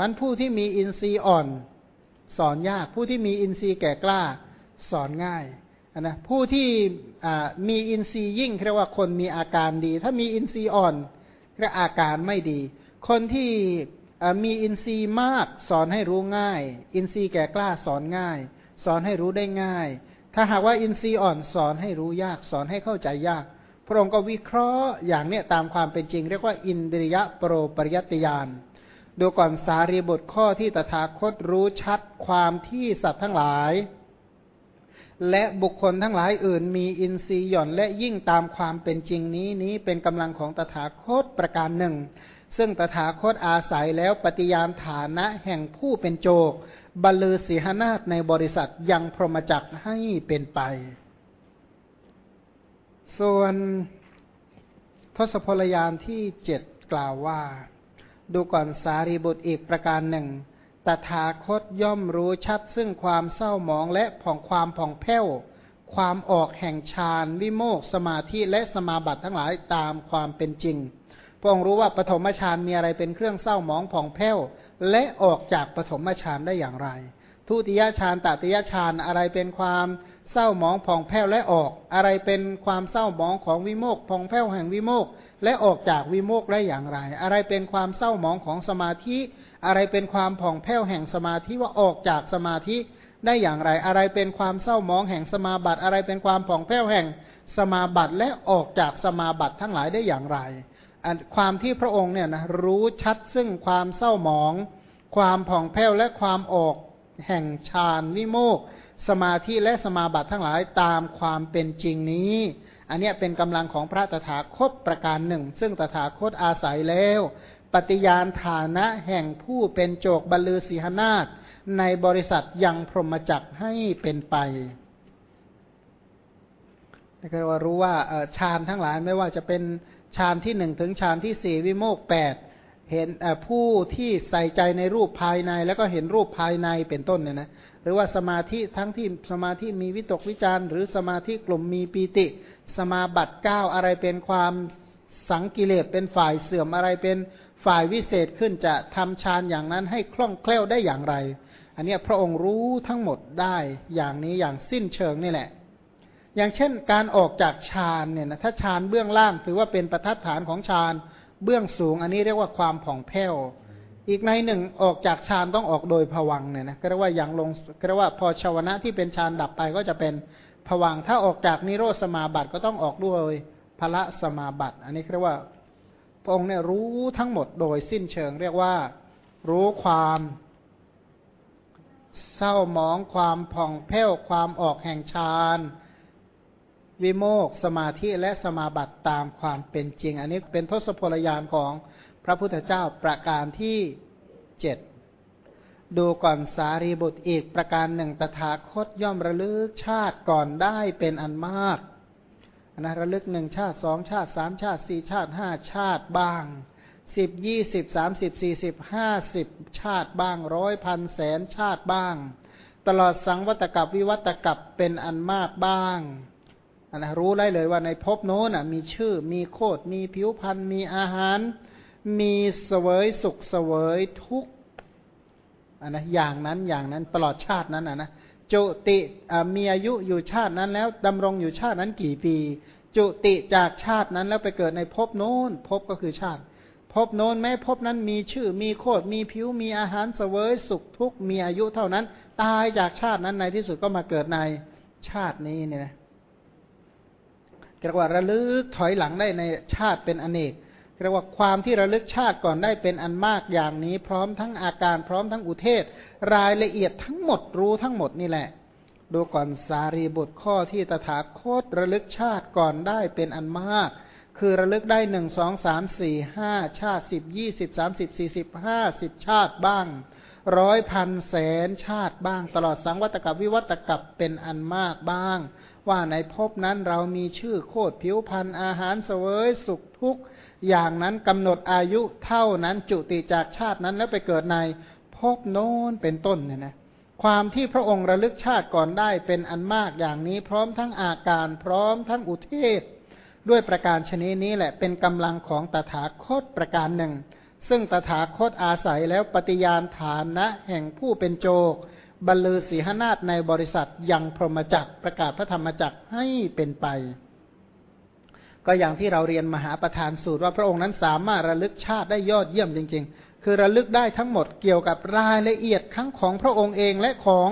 พันผู้ที่มีอินทรีย์อ่อน สอนยาก ผู้ที่มีอินทรีย์แก่กล้า สอนง่ายนะผู้ที่มีอินทรีย์ยิ่งเรียกว่าคนมีอาการดี ถ้ามีอินทรีย์อ่อนเรียกอาการไม่ดี คนที่มีอินทรีย์มากสอนให้รู้ง่าย อินทรีย์แก่กล้าสอนง่าย สอนให้รู้ได้ง่าย ถ้าหากว่าอินทรีย์อ่อนสอนให้รู้ยาก สอนให้เข้าใจยาก พระองค์ก็วิเคราะห์อย่างเนี้ยตามความเป็นจริง เรียกว่าอินทริยปโรปริยัตติญาณ ดูก่อนสารีบทข้อที่ตถาคตรู้ชัดความที่สัตว์ทั้งหลาย และบุคคลทั้งหลายอื่นมีอินทรีย์หย่อนและยิ่งตามความเป็นจริงนี้นี้เป็นกำลังของตถาคตประการหนึ่ง ซึ่งตถาคตอาศัยแล้วปฏิญาณฐานะแห่งผู้เป็นโจกบรรลือสีหนาฏในบริษัทยังพรหมจักให้เป็นไป ส่วนทศพลยานที่เจ็ดกล่าวว่า ดูก่อนสารีบุตรอีกประการหนึ่ง ตถาคตย่อมรู้ชัดซึ่งความเศร้าหมองและผ่องความผ่องแผ้ว ความออกแห่งฌานวิโมกสมาธิและสมาบัติทั้งหลายตามความเป็นจริง พระองค์รู้ว่าปฐมฌานมีอะไรเป็นเครื่องเศร้าหมองผ่องแผ้ว และออกจากปฐมฌานได้อย่างไร ทุติยฌานตติยฌานอะไรเป็นความเศร้าหมองผ่องแผ้วและออก อะไรเป็นความเศร้าหมองของวิโมกผ่องแผ้วแห่งวิโมก และออกจากวิโมกได้อย่างไร อะไรเป็นความเศร้าหมองของสมาธิ อะไรเป็นความผ่องแผ้วแห่งสมาธิว่าออกจากสมาธิได้อย่างไร อะไรเป็นความเศร้าหมองแห่งสมาบัติอะไรเป็นความผ่องแผ้วแห่งสมาบัติและออกจากสมาบัติทั้งหลายได้อย่างไร ความที่พระองค์เนี่ยนะรู้ชัดซึ่งความเศร้าหมอง ความผ่องแผ้วและความออกแห่งฌานวิโมกสมาธิและสมาบัติทั้งหลายตามความเป็นจริงนี้ อันนี้เป็นกำลังของพระตถาคตประการหนึ่ง ซึ่งตถาคตอาศัยแล้ว ปฏิญาณฐานะแห่งผู้เป็นโจกบรรลือศีหนาฏในบริษัทยังพรหมจักให้เป็นไปนะครว่ารู้ว่าฌานทั้งหลายไม่ว่าจะเป็นฌานที่หนึ่งถึงฌานที่สี่วิโมกแปดเห็นผู้ที่ใส่ใจในรูปภายใน แล้วก็เห็นรูปภายในเป็นต้นเนี่ยนะหรือว่าสมาธิทั้งที่สมาธิมีวิตกวิจารหรือสมาธิกลุ่มมีปีติ สมาบัติเก้าอะไรเป็นความสังกิเลสเป็นฝ่ายเสื่อมอะไรเป็นฝ่ายวิเศษขึ้นจะทำฌานอย่างนั้นให้คล่องแคล่วได้อย่างไร อันนี้พระองค์รู้ทั้งหมดได้อย่างนี้อย่างสิ้นเชิงนี่แหละ อย่างเช่นการออกจากฌานเนี่ยนะถ้าฌานเบื้องล่างถือว่าเป็นประทัดฐานของฌานเบื้องสูง อันนี้เรียกว่าความผ่องแผ้ว อีกในหนึ่งออกจากฌานต้องออกโดยผวังเนี่ยนะก็เรียกว่าอย่างลงก็เรียกว่าพอชาวนะที่เป็นฌานดับไปก็จะเป็น ผวังถ้าออกจากนิโรธสมาบัติก็ต้องออกด้วยพละสมาบัติ อันนี้เรียกว่า พระองค์เนี่ยรู้ทั้งหมดโดยสิ้นเชิง เรียกว่า รู้ความ เศร้าหมองความผ่องแผ้วความออกแห่งฌานวิโมกสมาธิและสมาบัติตามความเป็นจริง อันนี้เป็นทศพลยานของพระพุทธเจ้าประการที่เจ็ด ดูก่อนสารีบุตรอีกประการหนึ่งตถาคตย่อมระลึกชาติก่อนได้เป็นอันมากนะระลึกหนึ่งชาติสองชาติสามชาติสี่ชาติห้าชาติบ้างสิบยี่สิบสามสิบสี่สิบห้าสิบชาติบ้างร้อยพันแสนชาติบ้าง ตลอดสังวัตกับวิวัตกับเป็นอันมากบ้างนะรู้ได้เลยว่าในภพโน้นมีชื่อมีโคดมีผิวพันธ์มีอาหาร มีเสวยสุขเสวยทุก อันนะอย่างนั้นอย่างนั้นตลอดชาตินั้นอะนะจุติมีอายุอยู่ชาตินั้นแล้วดำรงอยู่ชาตินั้นกี่ปี จุติจากชาตินั้นแล้วไปเกิดในภพโน้นภพก็คือชาติภพโน้นแม้ภพนั้นมีชื่อมีโคดมีผิวมีอาหารเสวยสุขทุกมีอายุเท่านั้น ตายจากชาตินั้นในที่สุดก็มาเกิดในชาตินี้เนี่ยนะเรียกว่าระลึกถอยหลังได้ในชาติเป็นอเนก เรียกว่าความที่ระลึกชาติก่อนได้เป็นอันมากอย่างนี้ พร้อมทั้งอาการพร้อมทั้งอุเทศ รายละเอียดทั้งหมดรู้ทั้งหมดนี่แหละ ดูก่อนสารีบุตรข้อที่ตถาคตระลึกชาติก่อนได้เป็นอันมาก คือระลึกได้หนึ่งสองสามสี่ห้าชาติสิบยี่สิบสามสิบสี่สิบห้าสิบชาติบ้างร้อยพันแสนชาติบ้าง ตลอดสังวัตกับวิวัตกับเป็นอันมากบ้าง ว่าในภพนั้นเรามีชื่อโคดผิวพันธ์อาหารเสวยสุขทุกข์ อย่างนั้นกำหนดอายุเท่านั้นจุติจากชาตินั้นแล้วไปเกิดในภพโน้นเป็นต้นเนี่ยนะความที่พระองค์ระลึกชาติก่อนได้เป็นอันมากอย่างนี้ พร้อมทั้งอาการพร้อมทั้งอุเทศ ด้วยประการชนิดนี้แหละเป็นกำลังของตถาคตประการหนึ่ง ซึ่งตถาคตอาศัยแล้วปฏิญาณฐานนะ แห่งผู้เป็นโจกบรรลือสีหนาฏในบริษัทยังพรหมจักรประกาศพระธรรมจักรให้เป็นไป ก็อย่างที่เราเรียนมหาประธานสูตรว่าพระองค์นั้นสามารถระลึกชาติได้ยอดเยี่ยมจริง ๆ คือระลึกได้ทั้งหมดเกี่ยวกับรายละเอียดทั้งของพระองค์เองและของ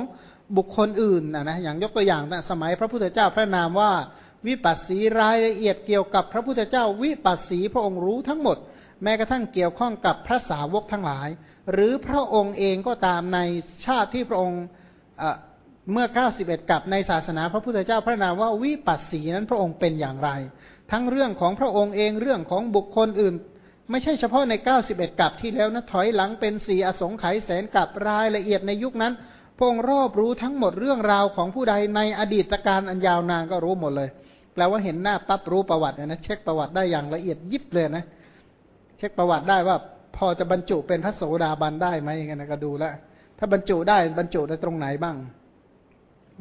บุคคลอื่นนะนะอย่างยกตัวอย่างสมัยพระพุทธเจ้าพระนามว่าวิปัสสีรายละเอียดเกี่ยวกับพระพุทธเจ้าวิปัสสีพระองค์รู้ทั้งหมด แม้กระทั่งเกี่ยวข้องกับพระสาวกทั้งหลาย หรือพระองค์เองก็ตามในชาติที่พระองค์เมื่อ 91 กับในศาสนาพระพุทธเจ้าพระนามว่าวิปัสสีนั้นพระองค์เป็นอย่างไร ทั้งเรื่องของพระองค์เองเรื่องของบุคคลอื่น ไม่ใช่เฉพาะใน 91กับที่แล้วนะถอยหลังเป็นสี่อสงไขยแสนกับรายละเอียดในยุคนั้นพระองค์รอบรู้ทั้งหมดเรื่องราวของผู้ใดในอดีตการอันยาวนานก็รู้หมดเลยแปลว่าเห็นหน้าปั๊บรู้ประวัตินะเช็คประวัติได้อย่างละเอียดยิบเลยนะ เช็คประวัติได้ว่าพอจะบรรจุเป็นพระโสดาบันได้ไหมกันนะก็ดูแล้วถ้าบรรจุได้บรรจุในตรงไหนบ้าง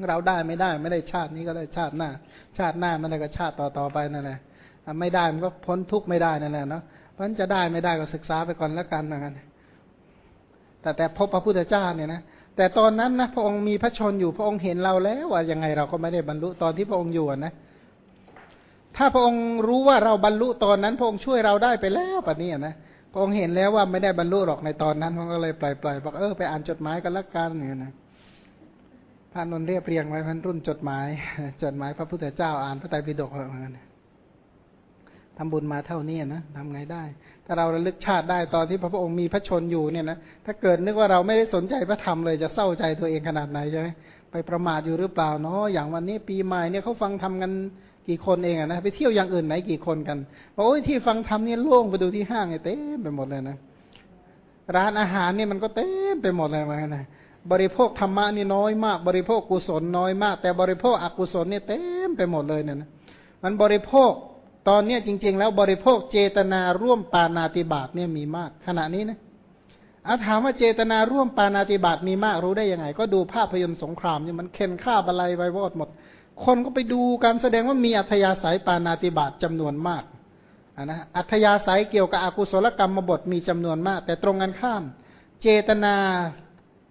เราได้ไม่ได้ไม่ได้ชาตินี้ก็ได้ชาติหน้า ชาติหน้ามันก็ชาติต่อต่อไปนั่นแหละไม่ได้มันก็พ้นทุกข์ไม่ได้นั่นแหละเนาะเพราะฉะนั้นจะได้ไม่ได้ก็ศึกษาไปก่อนแล้วกันนะกันแต่แต่พบพระพุทธเจ้าเนี่ยนะแต่ตอนนั้นนะพระองค์มีพระชนอยู่พระองค์เห็นเราแล้วว่ายังไงเราก็ไม่ได้บรรลุตอนที่พระองค์อยู่นะ ถ้าพระองค์รู้ว่าเราบรรลุตอนนั้น พระองค์ช่วยเราได้ไปแล้วปะนี้นะพระองค์เห็นแล้วว่าไม่ได้บรรลุหรอกในตอนนั้นพระองค์ก็เลยปล่อยๆบอกเออไปอ่านจดหมายกันละกันเนี่ยนะ พระนนเรียบเรียงไว้พันรุ่นจดหมาย จดหมายพระพุทธเจ้าอ่านพระไตรปิฎกอะไรเหมือนกันทำบุญมาเท่านี้นะทำไงได้ ถ้าเราระลึกชาติได้ตอนที่พระองค์มีพระชนอยู่เนี่ยนะถ้าเกิดนึกว่าเราไม่ได้สนใจพระธรรมเลยจะเศร้าใจตัวเองขนาดไหนใช่ไหมไปประมาทอยู่หรือเปล่าเนาะอย่างวันนี้ปีใหม่เนี่ยเขาฟังทำกันกี่คนเองอะนะไปเที่ยวอย่างอื่นไหนกี่คนกันบอกโอ้ยที่ฟังทำเนี่ยโล่งไปดูที่ห้างเนี่ยเต็มไปหมดเลยนะร้านอาหารเนี่ยมันก็เต็มไปหมดเลยมันนะ บริโภคธรรมะนี่น้อยมาก บริโภคกุศลน้อยมาก แต่บริโภคอกุศลเนี่ยเต็มไปหมดเลยเนี่ยนะมันบริโภคตอนเนี้จริง ๆ แล้วบริโภคเจตนาร่วมปานาติบาตเนี่ยมีมาก ขณะนี้นะอาถามว่าเจตนาร่วมปานาติบาตมีมากรู้ได้ยังไง ก็ดูภาพยนตร์สงครามเนี่ยมันเค้นฆ่าบะไลไปวอดหมด คนก็ไปดูการแสดงว่ามีอัธยาศัยปานาติบาตจำนวนมากนนะอัธยาศัยเกี่ยวกับอกุศลกรรมบทมีจำนวนมาก แต่ตรงกันข้าม เจตนา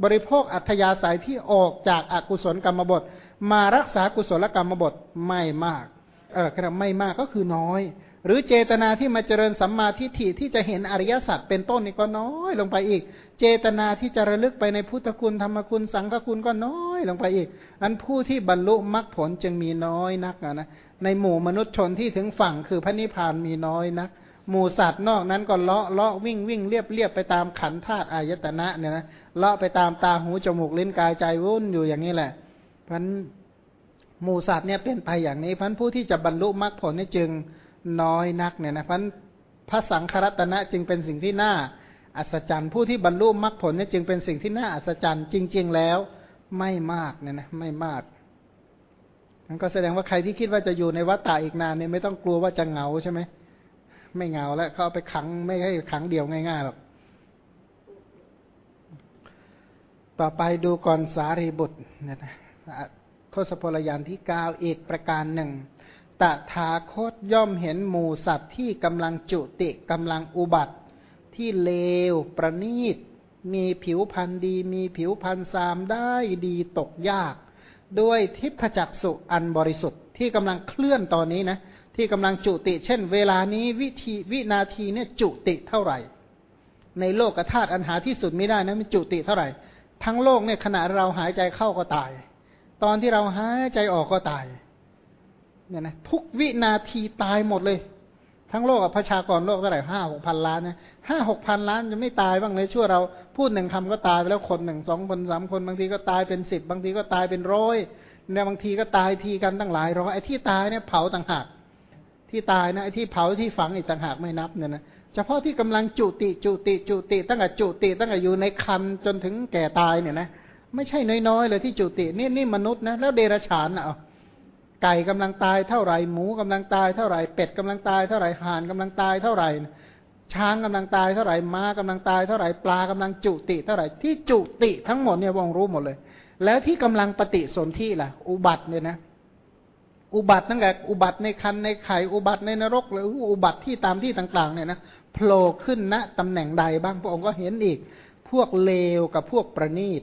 บริโภคอัธยาศัยที่ออกจากอากุศลกรรมบท มารักษากุศลกรรมบทไม่มาก เออครับไม่มากก็คือน้อย หรือเจตนาที่มาเจริญสัมมาทิฏฐิที่จะเห็นอริยสัจเป็นต้นนี่ก็น้อยลงไปอีก เจตนาที่จะระลึกไปในพุทธคุณธรรมคุณสังฆคุณก็น้อยลงไปอีก อันผู้ที่บรรลุมรรคผลจึงมีน้อยนักนะในหมู่มนุษย์ชนที่ถึงฝั่งคือพระนิพพานมีน้อยนัก หมู่สัตว์นอกนั้นก็เลาะเลาะวิ่งวิ่งเรียบเรียบไปตามขันธาตุอายตนะเนี่ยนะเลาะไปตามตาหูจมูกลิ้นกายใจวุ่นอยู่อย่างนี้แหละพราะหมูสัตว์เนี่ยเป็นไปอย่างนี้พันผู้ที่จะบรรลุมรรคผลนี่จึงน้อยนักเนี่ยนะพันพระสังฆรัตนะจึงเป็นสิ่งที่น่าอัศจรรย์ผู้ที่บรรลุมรรคผลนี่จึงเป็นสิ่งที่น่าอัศจรรย์จริง ๆ แล้วไม่มากเนี่ยนะไม่มากมันก็แสดงว่าใครที่คิดว่าจะอยู่ในวัฏฏะอีกนานเนี่ยไม่ต้องกลัวว่าจะเหงาใช่ไหม ไม่เงาแล้วเขาไปขังไม่ให้ขังเดียวง่ายๆหรอกต่อไปดูก่อนสารีบุตรเนี่ยนะทศพลยานที่เก้าอีกประการหนึ่ง ตถาคตย่อมเห็นหมูสัตว์ที่กำลังจุติกำลังอุบัติ ที่เลวประณีต มีผิวพันธ์ดี มีผิวพันธ์สามได้ดีตกยาก ด้วยทิพจักสุอันบริสุทธิ์ที่กำลังเคลื่อนตอนนี้นะ ที่กำลังจุติ เช่น เวลานี้วิธีวินาทีเนี่ยจุติเท่าไหร่ ในโลกธาตุอันหาที่สุดไม่ได้นะมันจุติเท่าไหร่ ทั้งโลกเนี่ยขณะเราหายใจเข้าก็ตาย ตอนที่เราหายใจออกก็ตายเนี่ยนะทุกวินาทีตายหมดเลย ทั้งโลกกับประชากรโลกเท่าไหร่ห้าหกพันล้านนะห้าหกพันล้านจะไม่ตายบ้างเลยชั่วเราพูดหนึ่งคำก็ตายไปแล้วคนหนึ่งสองคนสามคนบางทีก็ตายเป็นสิบบางทีก็ตายเป็นร้อยเนี่ยบางทีก็ตายทีกันตั้งหลายร้อยไอ้ที่ตายเนี่ยเผาต่างหาก ที่ตายนะไอ้ที่เผาที่ฝังอีกต่างหากไม่นับเนี่ยนะเฉพาะที่กำลังจุติจุติจุติ ตั้งแต่จุติตั้งแต่อยู่ในคันจนถึงแก่ตายเนี่ยนะไม่ใช่น้อยๆเลยที่จุตินี่นี่มนุษย์นะแล้วเดรัจฉานอะไก่กำลังตายเท่าไหร่หมูกำลังตายเท่าไหร่เป็ดกำลังตายเท่าไหร่ห่านกำลังตายเท่าไหร่ช้างกำลังตายเท่าไหร่ม้ากำลังตายเท่าไหร่ปลากำลังจุติเท่าไหร่ที่จุติทั้งหมดเนี่ยวงรู้หมดเลย แล้วที่กำลังปฏิสนธิล่ะ อุบัติเนี่ยนะ อุบัติตั้งแต่อุบัติในคันในไข่อุบัติในนรกหรืออุบัติที่ตามที่ต่าง ๆ เนี่ยนะโผล่ขึ้นณตำแหน่งใดบ้างพระองค์ก็เห็นอีก พวกเลวกับพวกประณีต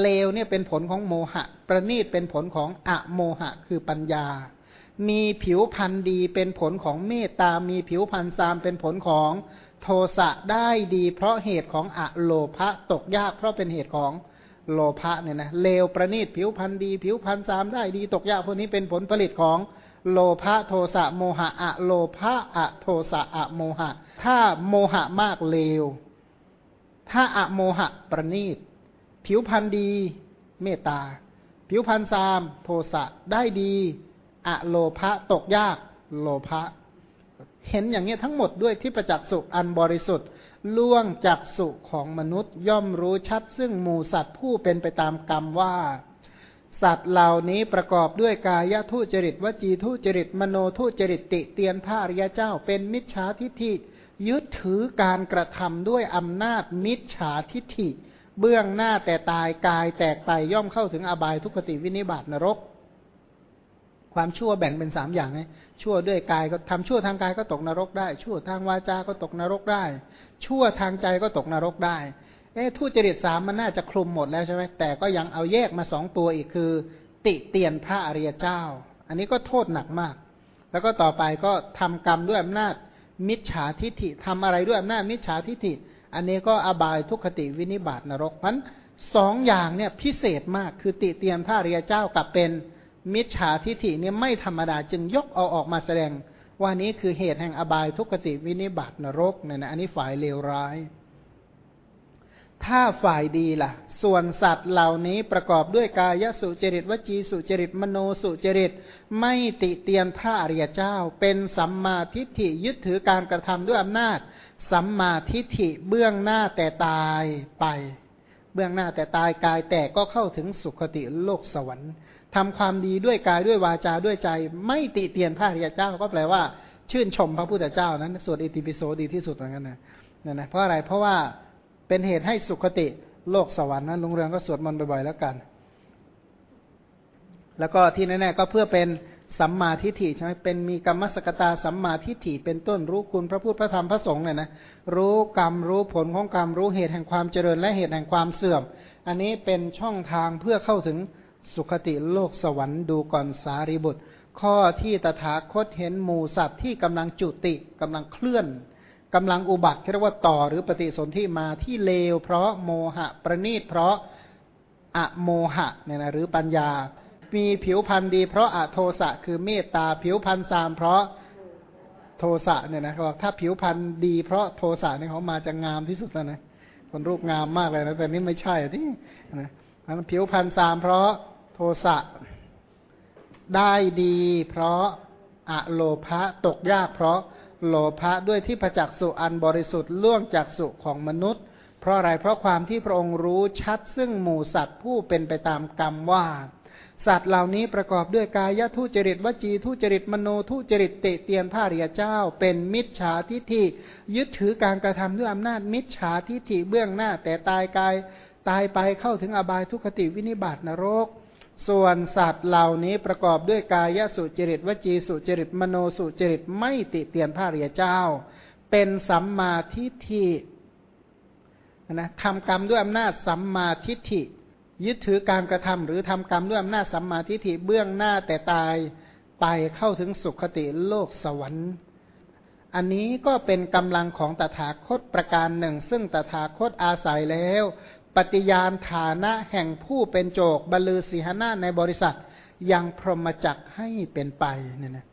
เลวเนี่ยเป็นผลของโมหะ ประณีตเป็นผลของอะโมหะ คือปัญญา มีผิวพันธ์ดีเป็นผลของเมตตา มีผิวพันธ์ซามเป็นผลของโทสะได้ดี เพราะเหตุของอะโลภะตกยากเพราะเป็นเหตุของ โลภะเนี่ยนะเลวประณีตผิวพันธ์ดี ผิวพันธ์ซามได้ดีตกยากพวกนี้เป็นผลผลิตของโลภะโทสะโมหะอะโลภะอะโทสะอะโมหะ ถ้าโมหะมากเลว ถ้าอะโมหะประณีต ผิวพันธ์ดีเมตตา ผิวพันธ์ซามโทสะได้ดีอะโลภะตกยากโลภะเห็นอย่างนี้ทั้งหมดด้วยที่ประจักษ์สุขอันบริสุทธิ์ ล่วงจากสุของมนุษย์ย่อมรู้ชัด ซึ่งหมูสัตว์ผู้เป็นไปตามกรรมว่า สัตว์เหล่านี้ประกอบด้วยกายทุจริตวจีทุจริตมโนทุจริตติเตียนพระอริยเจ้าเป็นมิจฉาทิฏฐิยึดถือการกระทำด้วยอำนาจมิจฉาทิฏฐิ เบื้องหน้าแต่ตายกายแตกไปย่อมเข้าถึงอบายทุกขติวินิบาตนรก ความชั่วแบ่งเป็นสามอย่างไงชั่วด้วยกายก็ทำชั่วทางกายก็ตกนรกได้ ชั่วทางวาจาก็ตกนรกได้ ชั่วทางใจก็ตกนรกได้เอ๊ะทุจริตสามมันน่าจะคลุมหมดแล้วใช่ไหมแต่ก็ยังเอาแยกมาสองตัวอีกคือ ติเตียนพระอริยเจ้า อันนี้ก็โทษหนักมาก แล้วก็ต่อไปก็ทำกรรมด้วยอำนาจมิจฉาทิฐิทำอะไรด้วยอำนาจมิจฉาทิฐิ อันนี้ก็อบายทุกขติวินิบาตนรกมันสองอย่างเนี่ยพิเศษมากคือติเตียนพระเรียเจ้ากับเป็น มิจฉาทิฐิเนี่ยไม่ธรรมดาจึงยกเอาออกมาแสดง ว่านี้คือเหตุแห่งอบายทุกขติวินิบาตนรกเนี่ยนะอันนี้ฝ่ายเลวร้าย ถ้าฝ่ายดีล่ะ ส่วนสัตว์เหล่านี้ประกอบด้วยกายสุจริตวจีสุจริตมโนสุจริต ไม่ติเตียนพระอริยเจ้า เป็นสัมมาทิฏฐิยึดถือการกระทำด้วยอำนาจ สัมมาทิฏฐิเบื้องหน้าแต่ตายไป เบื้องหน้าแต่ตายกายแต่ก็เข้าถึงสุคติโลกสวรรค์ ทำความดีด้วยกายด้วยวาจาด้วยใจ ไม่ติเตียนพระริยเจ้าก็แปลว่า ชื่นชมพระพุทธเจ้านั้นสวดอิติปิโสดีที่สุดเหมือนกันนะนั่นนะเพราะอะไรเพราะว่าเป็นเหตุให้สุคติโลกสวรรค์นั้นลุงเรืองก็สวดมนต์บ่อยๆแล้วกัน แล้วก็ที่แน่ๆก็เพื่อเป็นสัมมาทิฏฐิใช่ไหมเป็นมีกรรมสกตาสัมมาทิฏฐิเป็นต้นรู้คุณพระพุทธพระธรรมพระสงฆ์เนี่ยนะรู้กรรมรู้ผลของกรรมรู้เหตุแห่งความเจริญและเหตุแห่งความเสื่อม อันนี้เป็นช่องทางเพื่อเข้าถึง สุคติโลกสวรรค์ดูก่อนสารีบุตร ข้อที่ตถาคตเห็นหมูสัตว์ที่กำลังจุติกำลังเคลื่อนกำลังอุบัติเรียกว่าต่อหรือปฏิสนธิมาที่เลว เพราะโมหะประณีตเพราะอะโมหะเนี่ยนะหรือปัญญา มีผิวพันธ์ดี เพราะอะโทสะคือเมตตาผิวพันธ์สามเพราะโทสะเนี่ยนะเขาบอกถ้าผิวพันธ์ดีเพราะโทสะเนี่ยเขามาจะงามที่สุดแล้วนะคนรูปงามมากเลยนะแต่นี่ไม่ใช่ที่นะผิวพันธ์สามเพราะ สะ ได้ดี เพราะอะโลภะตกยากเพราะโลภะด้วยที่ประจักษ์สุอันบริสุทธิ์ล่วงจากสุของมนุษย์ เพราะอะไรเพราะความที่พระองค์รู้ชัดซึ่งหมู่สัตว์ผู้เป็นไปตามกรรมว่า สัตว์เหล่านี้ประกอบด้วยกายทุจริตวจีทุจริตมโนทุจริตเตเตียนพระริยเจ้า เป็นมิจฉาทิฏฐิยึดถือการกระทำด้วยอำนาจมิจฉาทิฏฐิเบื้องหน้าแต่ตายกายตายไปเข้าถึงอบายทุคติวินิบาตนรก ส่วนสัตว์เหล่านี้ประกอบด้วยกายสุจริตวจีสุจริตมโนสุจริตไม่ติเตียนพระริยเจ้า เป็นสัมมาทิฏฐินะทำกรรมด้วยอำนาจสัมมาทิฏฐิ ยึดถือการกระทำหรือทำกรรมด้วยอำนาจสัมมาทิฏฐิเบื้องหน้าแต่ตายไปเข้าถึงสุขติโลกสวรรค์ อันนี้ก็เป็นกำลังของตถาคตประการหนึ่ง ซึ่งตถาคตอาศัยแล้ว ปฏิญาณฐานะแห่งผู้เป็นโจกบรรลือสีหนาในบริษัทยังพรหมจักให้เป็นไปเนี่ยนะ